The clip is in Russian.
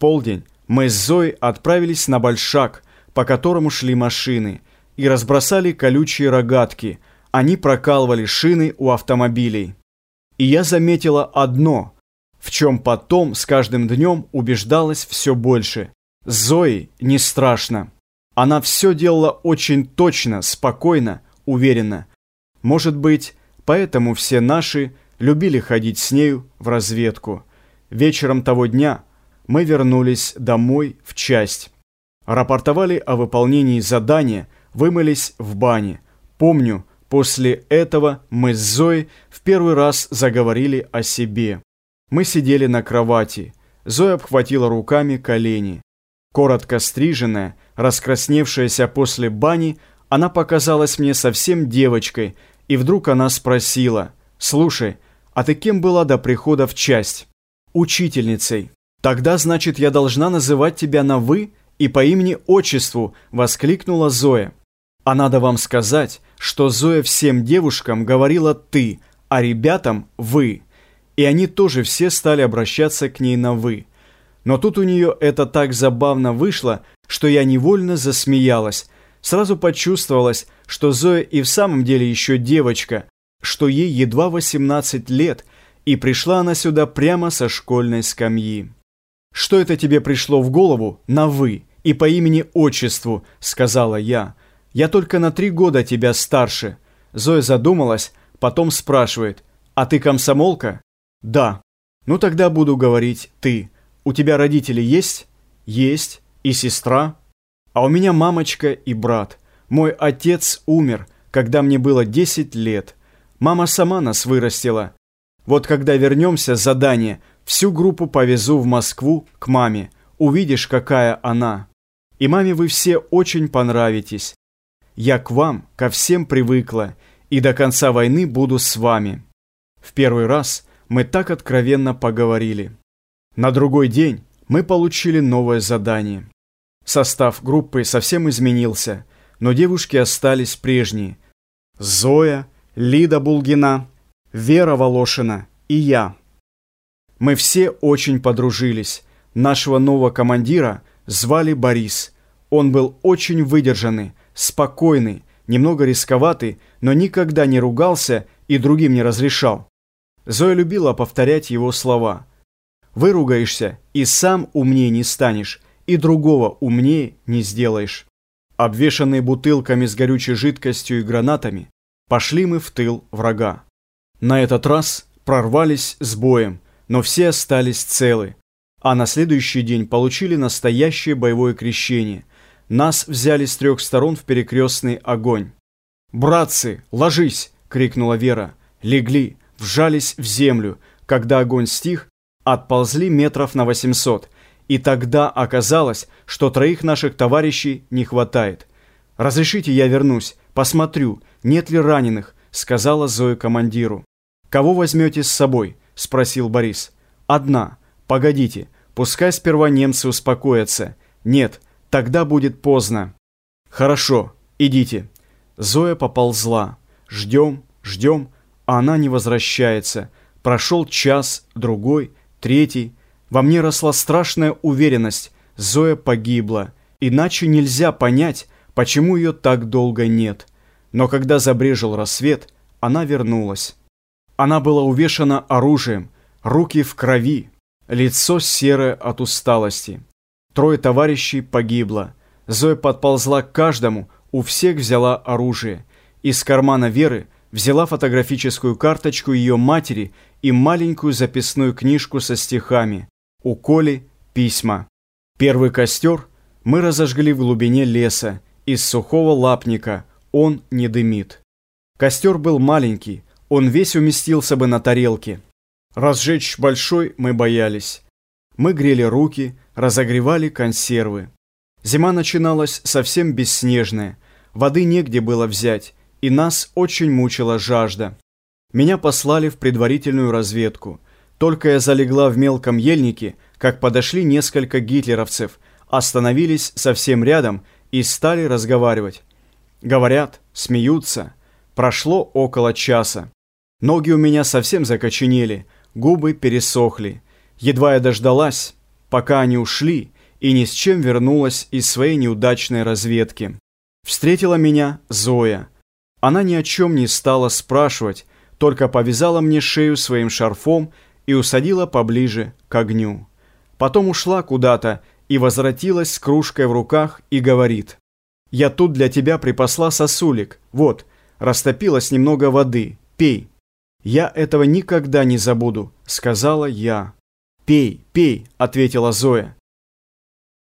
полдень мы с Зоей отправились на большак, по которому шли машины, и разбросали колючие рогатки. Они прокалывали шины у автомобилей. И я заметила одно, в чем потом с каждым днем убеждалась все больше. Зои не страшно. Она все делала очень точно, спокойно, уверенно. Может быть, поэтому все наши любили ходить с нею в разведку. Вечером того дня мы вернулись домой в часть. Рапортовали о выполнении задания, вымылись в бане. Помню, после этого мы с Зоей в первый раз заговорили о себе. Мы сидели на кровати. Зоя обхватила руками колени. Коротко стриженная, раскрасневшаяся после бани, она показалась мне совсем девочкой, и вдруг она спросила, «Слушай, а ты кем была до прихода в часть?» «Учительницей». «Тогда, значит, я должна называть тебя на «вы» и по имени-отчеству», — воскликнула Зоя. А надо вам сказать, что Зоя всем девушкам говорила «ты», а ребятам «вы». И они тоже все стали обращаться к ней на «вы». Но тут у нее это так забавно вышло, что я невольно засмеялась. Сразу почувствовалось, что Зоя и в самом деле еще девочка, что ей едва 18 лет, и пришла она сюда прямо со школьной скамьи. «Что это тебе пришло в голову на «вы» и по имени-отчеству?» – сказала я. «Я только на три года тебя старше». Зоя задумалась, потом спрашивает. «А ты комсомолка?» «Да». «Ну тогда буду говорить «ты». У тебя родители есть?» «Есть. И сестра?» «А у меня мамочка и брат. Мой отец умер, когда мне было 10 лет. Мама сама нас вырастила. Вот когда вернемся с задания, всю группу повезу в Москву к маме. Увидишь, какая она. И маме вы все очень понравитесь. Я к вам, ко всем привыкла, и до конца войны буду с вами. В первый раз мы так откровенно поговорили. На другой день мы получили новое задание. Состав группы совсем изменился, но девушки остались прежние. Зоя, Лида Булгина, Вера Волошина и я. Мы все очень подружились. Нашего нового командира звали Борис. Он был очень выдержанный, спокойный, немного рисковатый, но никогда не ругался и другим не разрешал. Зоя любила повторять его слова. «Выругаешься, и сам умнее не станешь, и другого умнее не сделаешь». Обвешанные бутылками с горючей жидкостью и гранатами, Пошли мы в тыл врага. На этот раз прорвались с боем, но все остались целы. А на следующий день получили настоящее боевое крещение. Нас взяли с трех сторон в перекрестный огонь. «Братцы, ложись!» — крикнула Вера. Легли, вжались в землю. Когда огонь стих, отползли метров на 800. И тогда оказалось, что троих наших товарищей не хватает. «Разрешите, я вернусь, посмотрю, нет ли раненых», — сказала Зоя командиру. «Кого возьмете с собой?» — спросил Борис. «Одна. Погодите, пускай сперва немцы успокоятся. Нет, тогда будет поздно». «Хорошо, идите». Зоя поползла. Ждем, ждем, а она не возвращается. Прошел час, другой, третий. Во мне росла страшная уверенность. Зоя погибла. Иначе нельзя понять, почему ее так долго нет. Но когда забрежил рассвет, она вернулась. Она была увешана оружием, руки в крови, лицо серое от усталости. Трое товарищей погибло. Зоя подползла к каждому, у всех взяла оружие. Из кармана Веры взяла фотографическую карточку ее матери и маленькую записную книжку со стихами. У Коли письма. Первый костер мы разожгли в глубине леса, из сухого лапника – он не дымит. Костер был маленький, он весь уместился бы на тарелке. Разжечь большой мы боялись. Мы грели руки, разогревали консервы. Зима начиналась совсем бесснежная, воды негде было взять, и нас очень мучила жажда. Меня послали в предварительную разведку. Только я залегла в мелком ельнике, как подошли несколько гитлеровцев, остановились совсем рядом и стали разговаривать. Говорят, смеются. Прошло около часа. Ноги у меня совсем закоченели, губы пересохли. Едва я дождалась, пока они ушли, и ни с чем вернулась из своей неудачной разведки. Встретила меня Зоя. Она ни о чем не стала спрашивать, только повязала мне шею своим шарфом и усадила поближе к огню. Потом ушла куда-то и возвратилась с кружкой в руках и говорит, «Я тут для тебя припасла сосулек, вот, растопилось немного воды, пей». «Я этого никогда не забуду», — сказала я. «Пей, пей», — ответила Зоя.